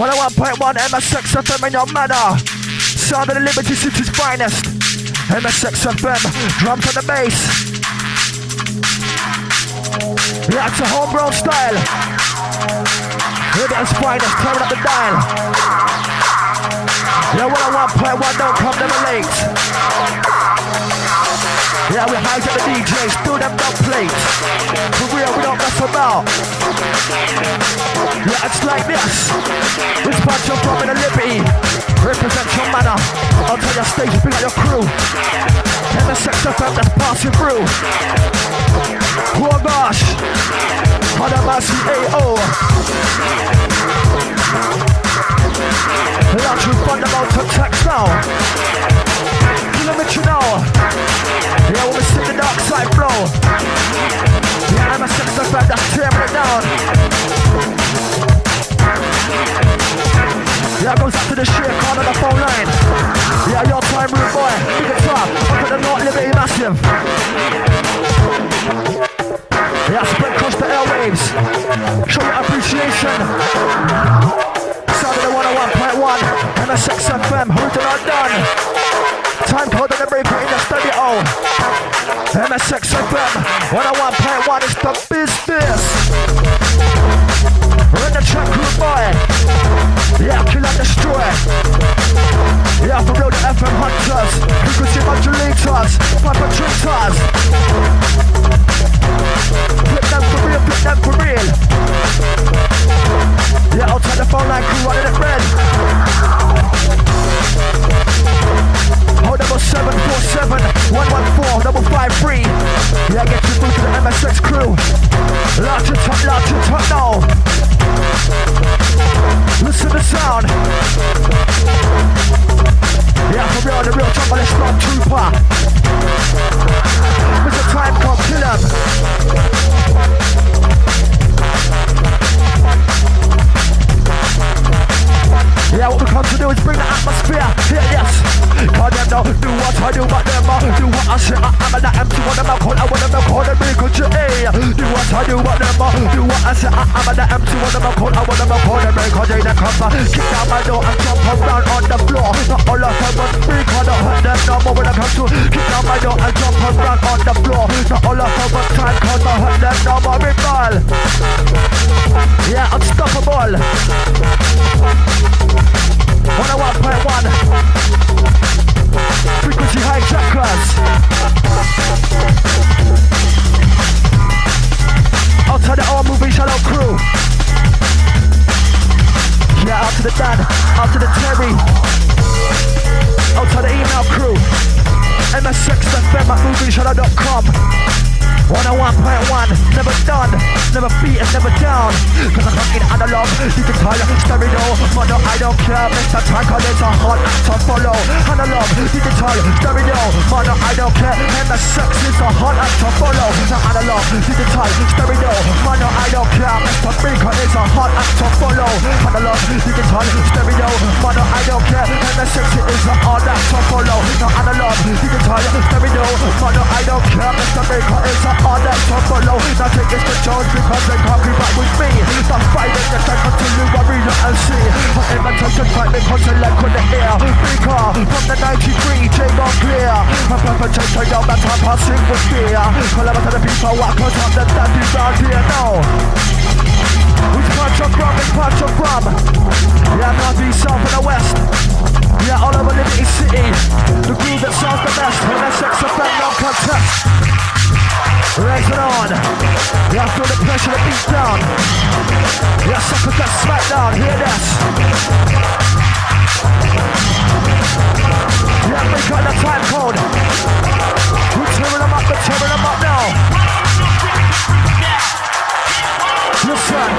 101.1 MSX FM in your manner. Sound of the Liberty City's finest. MSX FM, drums on the bass. It's a homegrown style. Liberty's finest, turn up the dial. Yeah, 101.1, don't come never late. Yeah, we hijack the DJs, do them dub plates. For real, we don't mess about. Yeah, it's like this. This bunch of from in the Liberty. Represent your manner. I'll tell your stage, bring your crew. And the sex that's passing through. Oh gosh. Hadamasi AO. Launch with fundamental text now. Kilometer now. When we see the dark side flow. Yeah, I'm a sex FM that's tearing it down. Yeah, goes up to the shit, call on the phone line. Yeah, your time, rude boy. Big it up. Up at the North Liberty Massive. Yeah, spread across the airwaves. Show your appreciation. Of the 101.1. MSX FM, original done. Time code on the breaker in the studio. MSX FM 101.1 is the business. Run the track group boy. Yeah, kill and destroy. Yeah, for real the FM hunters. Frequency modulators. Perpetrators. Flip them for real, flip them for real. Yeah, I'll outside the phone line crew running it red. Hold oh, double seven four seven one one four double five three. Yeah, get you through to the MSX crew. Large to top, large to top now. Listen to the sound. Yeah, for real, the real top the storm trooper. Mr. Time Cop, kill him. Yeah, what we come to do is bring the atmosphere. Yeah, yes. Cause them know do what I do, but them uh, do what I say. I, I'm an empty one of my call. I want them to call them good hey. Do what I do, but them uh, do what I say. I, I'm an empty one of my call. I want them to call them cause they the uh, Kick down my door and jump around on the floor. Not all of them but cause I hurt them no more when I come to kick down my door and jump around on the floor. Not all of them but time I hurt them no more ball. Yeah, unstoppable. 101.1 Frequency hijackers Outside the moving shadow crew. Yeah, the Dan, the Terry. The email crew. Movingshadow.com 101.1, never done, never beaten, never down. Cause I'm fucking analog, digital, stereo, mono, I don't care. Mr. Tanker, it's a hot act to follow. Analog, digital, stereo, mono, I don't care. And the sex is a hot act to follow. Now analog, digital, stereo, mono, I don't care. Mr. Beaker is a hot act to follow. Analog, digital, stereo, mono, I don't care. And the sex is a hot act to follow. Now analog, digital, stereo, mono, I don't care. Mr. Beaker is a all that to follow Now take this Jones because they can't keep up with me. The fight is the time until you worry not and see I imitation fight because they lack on the ear Speaker from the 93 J got clear. A perpetrator young man time passing with fear. To the people what cause I'm the daddy round here now which part you're from Yeah, north, east, south and the west Yeah, all over Liberty City The groove that sounds the best When I sex no contest Raise on. Yeah, feel the pressure, the beat down. Yeah, sucker that smack down. Hear this. Yeah, we got the time code. We're tearing them up, we're tearing them up now. Listen,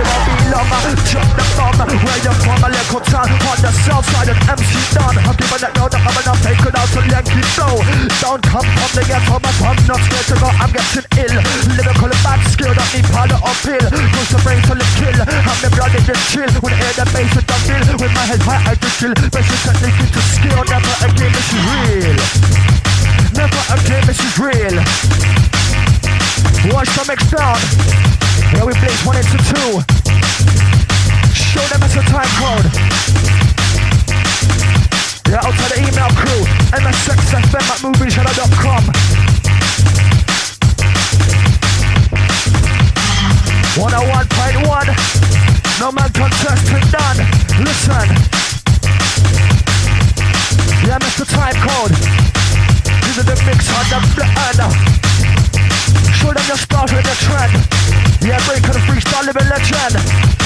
they won't be long. Drop the bomb. Where you from? A little town on the south side of MC Don. I'm giving that note that I'm enough. Take it out to Yankee Flow. Don't come from the ghetto, but I'm not scared to go. I'm getting ill. Lyrical bad skill, don't need powder or pill. Push the brain till it kill. I'm the blood in the chill. When I hear the bass, it don't feel. With my head high, I just chill. Basic technique into skill. Never again, this is real. Never again, this is real. Watch the mix down. Where we place one into two. Show them it's a time code. I'll tell the email crew. MSXFM at movingshadow.com. One oh one point one. No man contesting none. Listen. Yeah, Mr. Time Code. These are the mix on the blood. Show them your stars with the trend. Yeah, break of the freestyle living legend.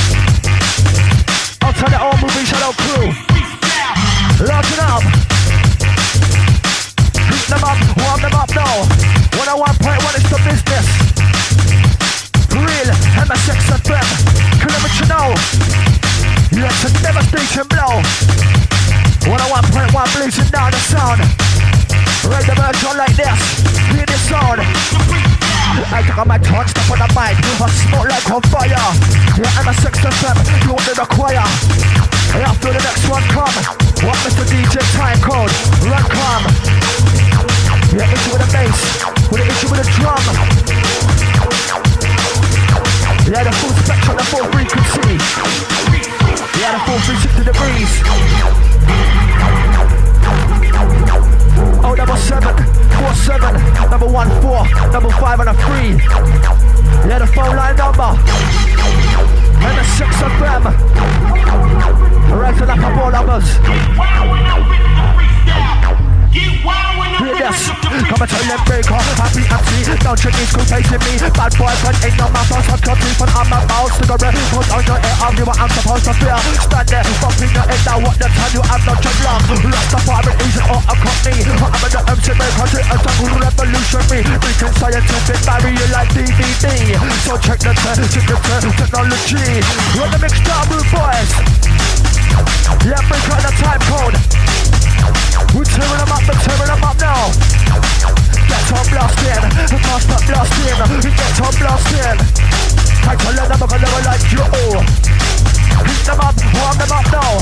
Full 360 degrees. Oh, double seven, four seven, number one four, number five and a three. Yeah, the phone line number. And the six of them. Right to the couple numbers. Yes, come and tell them breaker Happy empty, don't check me, school facing me? Bad boy, but ain't no my boss I'm cutting from on my mouth Cigarette, put on your ear I'm what I'm supposed to feel Stand there, bumping your head down. What the time you have no check long Rastafari is or a company. I'm the MC maker to a jungle revolutionary Making scientific barrier like DVD So check the check the technology. Run the mixed up, boys. Yeah, break out the time I tell them I'm gonna like you all. Heat them up, warm them up now.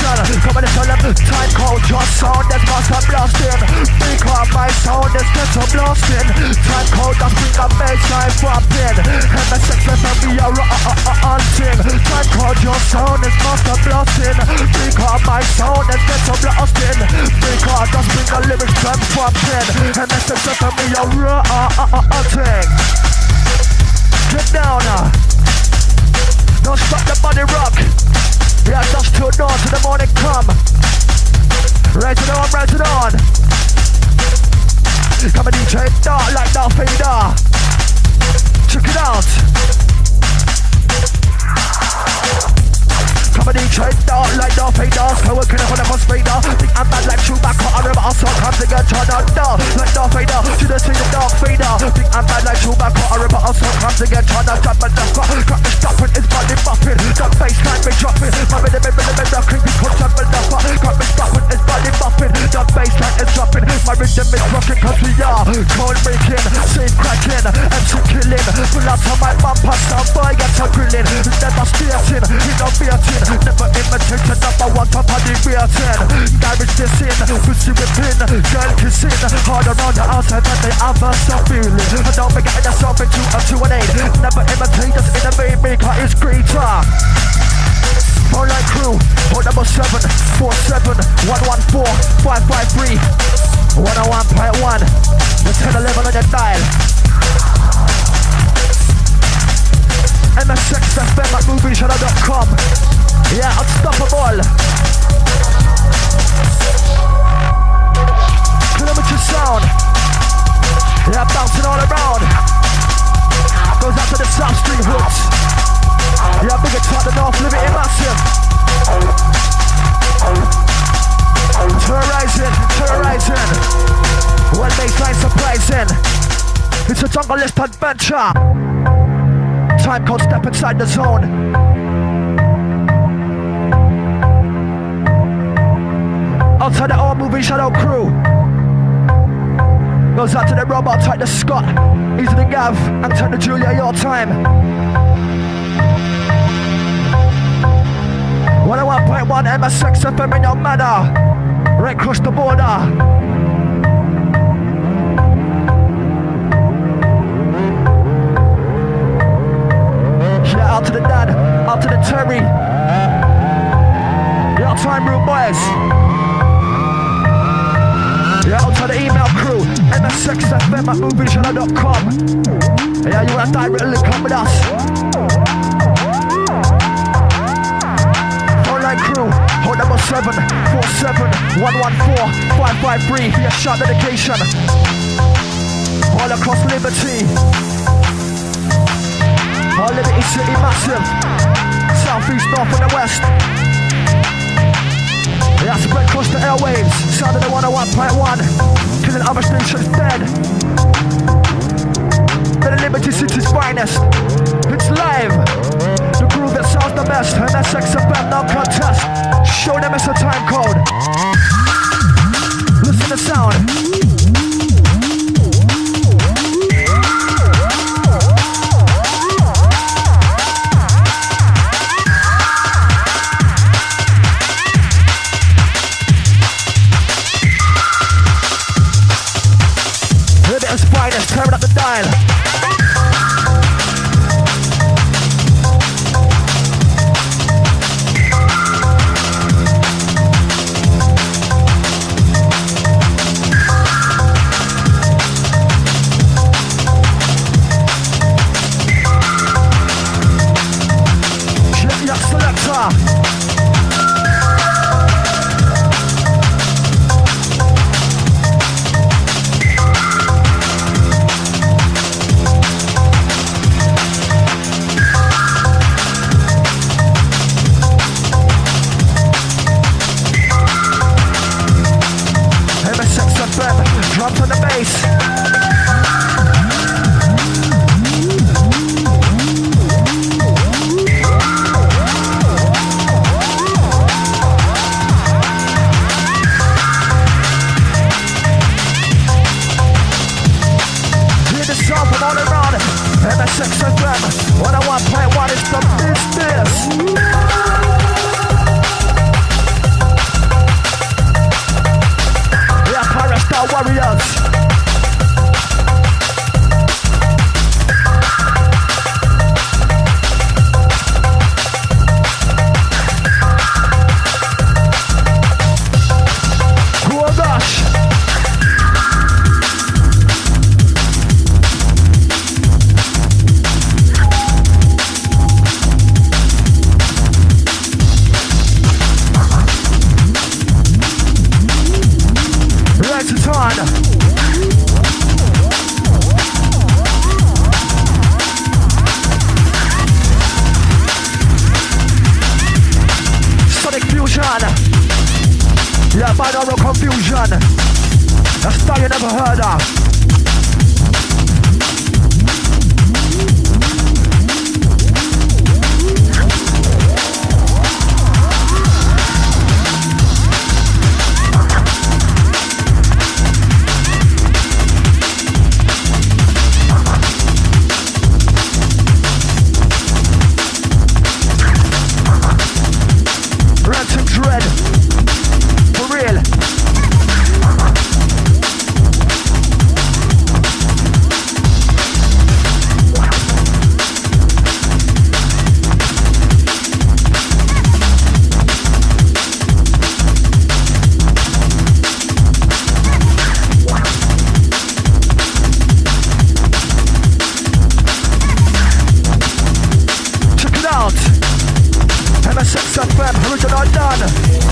Come on, tell them time code just sound that's master blasting. Because my sound is ghetto blasting. Time code just bring a bassline dropping. And the sex and me a hunting. Time code your sound is master blasting. Because my sound is ghetto blasting. Because just bring a lyrics drum dropping. And the sex and me a hunting. Get down now. Don't stop the body rock. Dawn to the morning come. Right it on, right it on. Come and DJ dark like Darth Vader. Uh. Check it out. Come and DJ dark like Darth Vader. So we're gonna put a cross Vader. Think I'm bad like Chewbacca. I remember I come to get turned on dark like Darth Vader. To the see the Darth Vader. Think I'm bad like Chewbacca. I remember I come to get turned on. Jump and duck. Cut me stopping. It's body buffing. That bass line me dropping. My rhythm, rhythm, rhythm, rocking. Because jump and duck. Cut me stopping. It's body buffing. That bass line is dropping. My rhythm is rocking. Cause we are code breaking. Safe cracking. MC killing. Pull up on my bumper. Some boy gets a grilling. Never steering. He don't beating. Never imitate the number one top of the rating. Damage this in. Pussy whipping. Girl kissing. Hard around the outside than they ever stop feeling. And don't forget yourself into a two and eight. Never imitate us in a main maker is greater. Phone line crew, phone number seven, four seven, one one four, five five three, one oh one point one. The ten eleven on your dial. MSX FM at movingshadow.com. Yeah, unstoppable. Kilometer sound. Yeah, bouncing all around. Goes out to the South Street. Yeah, surprising. It's a jungle list adventure. Time code step inside the zone. Outside the all movie shadow crew. Goes out to the robot type the Scott. Easy the Gav and turn the Julia your time. 101.1 MSX FM in your manner. Right across the border. Shout out to the dad, out to the Terry. Yeah, time room boys. MSXFM at movingshadow.com. Yeah, you want to directly come with us. Online crew, hold number 747 114 553 for your shot dedication. All across Liberty. All Liberty City massive. Southeast, north and the west. Yeah, spread across the airwaves. Sound of the 101.1. Killing other stations dead. The Liberty City's finest. It's live. The groove that sounds the best. And that's XFM, no contest. Show them it's a time code. Listen to sound. pesada.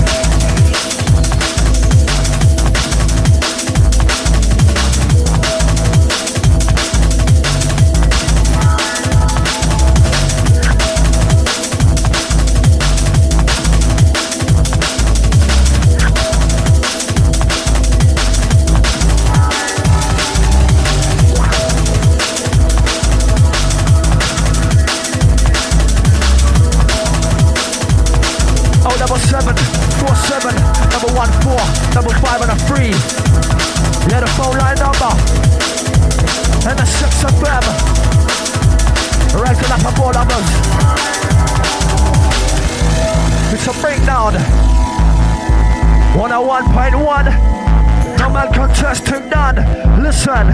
101.1. No man contest to none. Listen.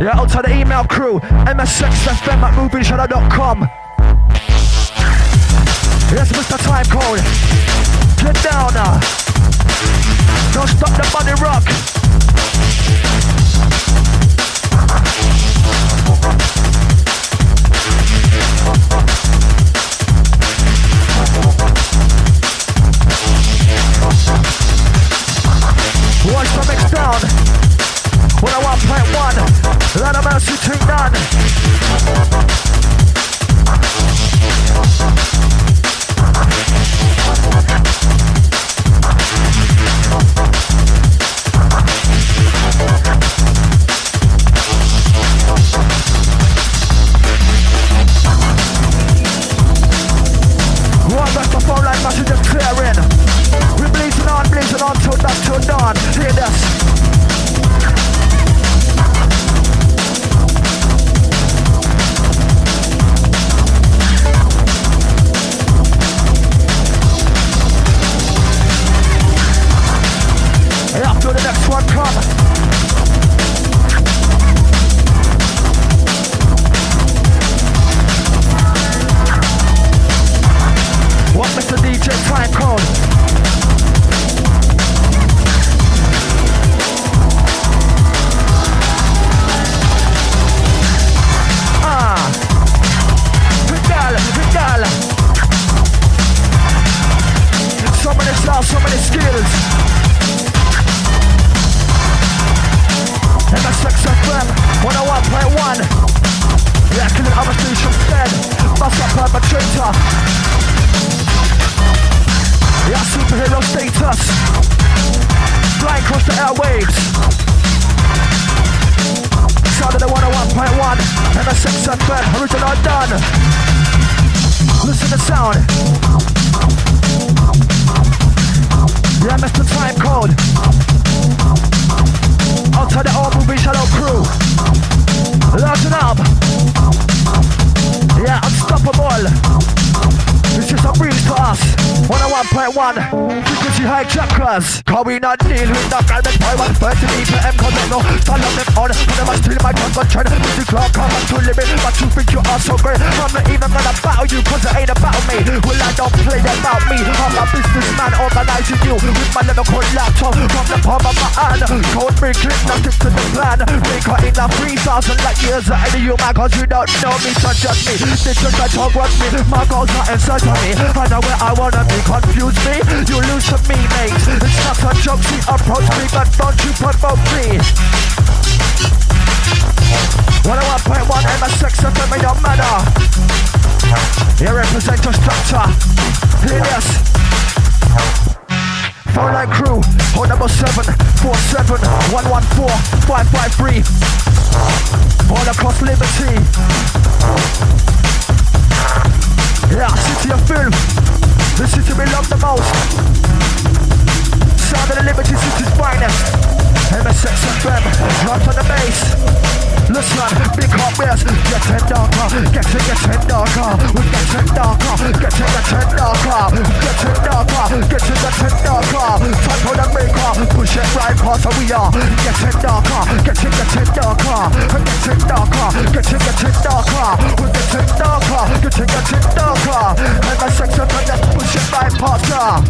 Yeah, out to the email crew, msxfm at movingshadow.com. Yes, Mr. Time Code. Get down now. Don't stop the money rock. mercy to none. one. Frequency high chakras. Cause we not deal with the garment by 130 BPM. Cause they know follow them on. When I'm still my tongue, but trying to beat the clock. Come on to limit. But you think you are so great. I'm not even gonna battle you cause it ain't about me. Well, I don't play about me. I'm a businessman organizing you with my lyrical laptop from the palm of my hand. Cold me clip, nothing to the plan. They cut in the 3,000 like years out of you, man. Cause you don't know me, so judge me. They just try talk with me. My goals are inside of me. I know where I wanna be confused me, you lose to me, mate. It's not a joke, she approach me, but don't you provoke me. 101.1 six FM in your manner. You represent your structure. Helios. Phone line crew, hold number 747 114 553. All across liberty. Yeah, city of film. The city we love the most. Sound of the Liberty City's finest. MSX and BEM, right on the base. Listen, big hot bears, get it darker, get it, get it darker, we get it darker, get it, get it darker, get it darker, get it, get it darker. Time for the maker, push it right past we are. Get it darker, get it, get it darker, get it darker, get it, get it darker, we get it darker, get it, get it darker. And the section that push it right past us.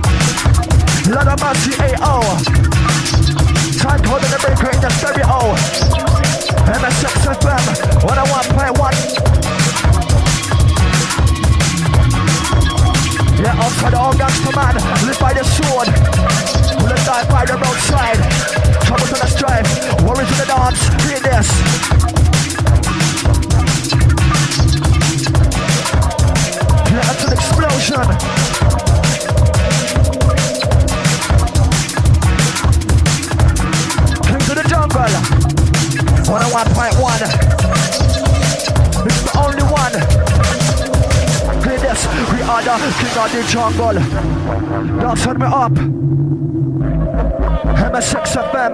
Lot of my CAO. Time for the maker in the stereo. and a six FM 101.1. Yeah, out for the all man, live by the sword. Will die by the roadside. Trouble to the strife, worries in the dance, hear this. Yeah, it's an. Jungle. 101.1. It's the only one. Play this. We are the king of the jungle. Don't turn me up. MSX FM.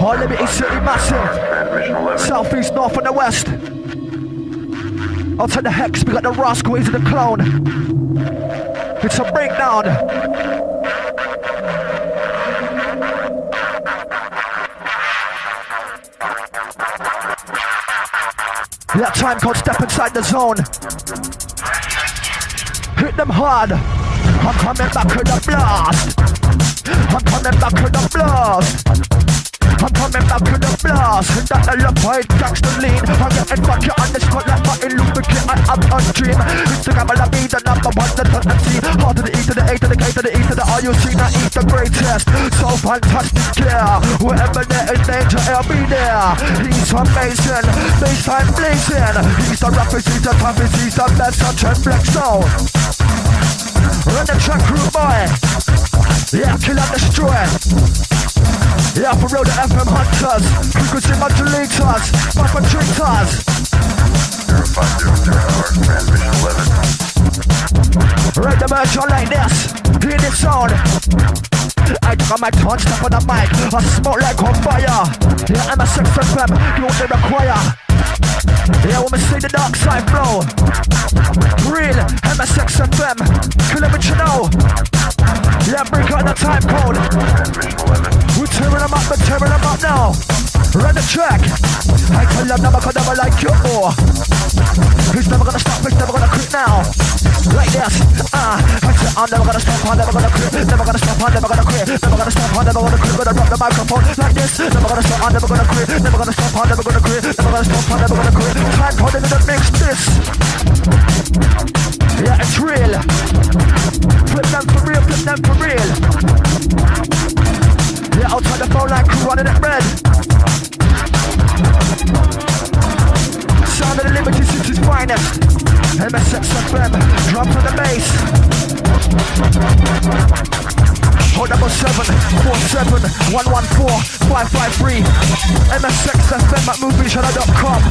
All liberty city massive. Southeast, north and the west. I'll take the hex, we got the rascal, into the clown. It's a breakdown. That time called step inside the zone. Hit them hard. I'm coming back with a blast. I'm coming back with a blast. I'm coming back to the blast That the love fight gangsta lean I'm getting fuck you on this cut like Martin Luther King I am a dream Instagram will be the number one the top MC Hard to the E to the A to the K to the E to the R You see I eat the greatest So fantastic yeah Wherever there is danger I'll be there He's amazing Baseline blazing He's the roughest, he's the toughest He's the best such a flex zone Run the track crew boy Yeah, kill and destroy yeah, for real, the FM hunters, frequency modulators. Zero five zero zero transmission eleven. Right the on like this, hear this sound. I got my tongue stuck on the mic, I smoke like on fire. Yeah, I'm a sex FM, you only require. Yeah, when we see the dark side flow. Real MSX FM, you know. Yeah, break out the time code. Up, we're tearing them up now. Run the track. I tell them never could never like you more. He's never gonna stop, he's never gonna quit now. Like this, ah. Uh, I tell I'm never gonna stop, I'm never gonna quit. Never gonna stop, I'm never gonna quit. Never gonna stop, I'm never gonna quit. Gonna drop the microphone like this. Never gonna stop, I'm never gonna quit. Never gonna stop, I'm never gonna quit. Never gonna stop, I'm never gonna quit. Time coding in the mix, this. Yeah, it's real. Flip them for real, flip them for real. Sound of the finest. MSX FM, drop on the bass. Hold number 7, 4 7 114 553 MSX at movingshadow.com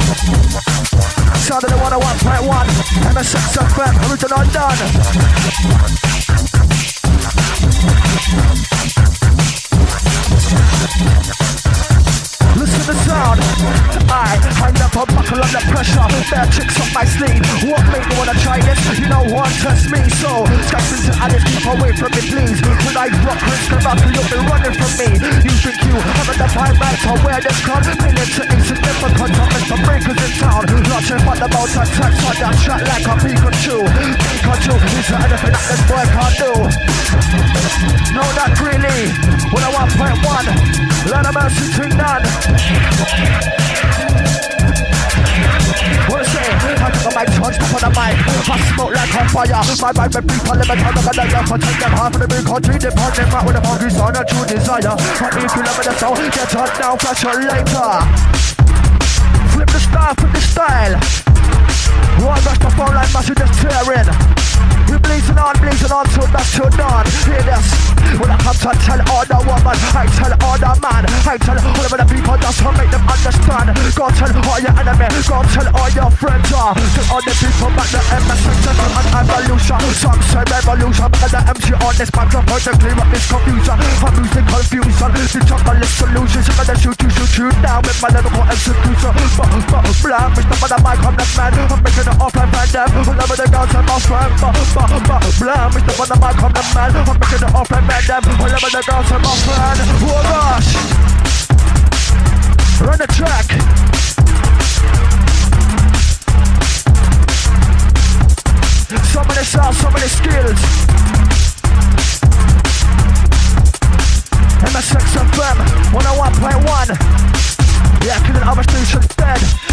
Sound of the 101.1 MSX FM, original done Listen to sound. I, I never buckle under pressure. Bare tricks on my sleeve. What made me wanna try this? You know one test me. So, skies into Alice, keep away from me, please. When I rock, risk the rock, you'll be running from me. You think you have a divine right to wear this crown? Pain into insignificant, I'm Mr. Breakers in town. Launching fundamental attacks on that track like a Pikachu. Pikachu is there anything that this boy can't do. No, not really. When I 1.1, let a mercy thing done. What say? I took a mic, charged up on the mic. I smoke like on fire. My mind, my people, live in time. I'm gonna jump and take them half of the big country. They part them out with a funky sound, a true desire. But if you love the sound, get hot now, flash your lighter. Flip the style, flip the style. One rush the phone like massive just tearing. We blazing on, blazing on till back till dawn. Hear this. When I come to tell all the woman, I tell all the man, I tell all of the people just to make them understand. Go tell enemy, go tell all your friends, uh, tell all the people back the MS and evolution. Some say revolution, but the MC on this microphone to clear up this confusion. I'm losing confusion, the jungle is solutions. I'm gonna shoot you, shoot you down with my lyrical execution. But, but, blah, Mr. Man, I'm I'm the man, I'm making it off and them. All over the girls and my friend, but, but, but, blah, Mr. Man, I'm I'm the man, I'm making it off and them. All over the girls and my friend, oh gosh. Run the track. So many sounds, so many skills. MSX FM 101.1 yeah, killing other stations dead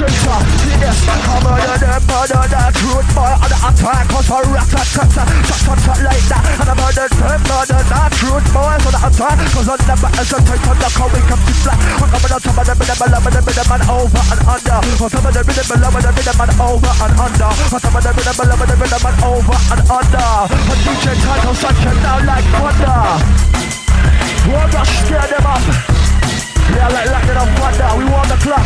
Perpetrator Yes, I murder them, murder that Rude boy on the attack Cause rat tat tat tat Tat tat tat like that And I murder them, murder that Rude boy on the attack Cause I never hesitate on the car We come to flat I'm coming on top of the rhythm Below the rhythm man over and under On top of the rhythm Below the rhythm man over and under On top of the rhythm Below the rhythm man over and under A DJ title a now like thunder rush scare them up yeah, like lightning on thunder, we want the clock.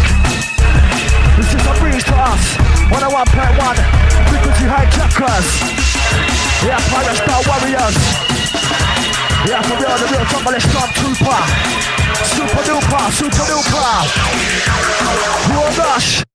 This is a breeze to us. 101.1, frequency hijackers. Yeah, pirate star warriors. Yeah, for real, the real jungle stormtrooper. Super duper, super duper. War rush.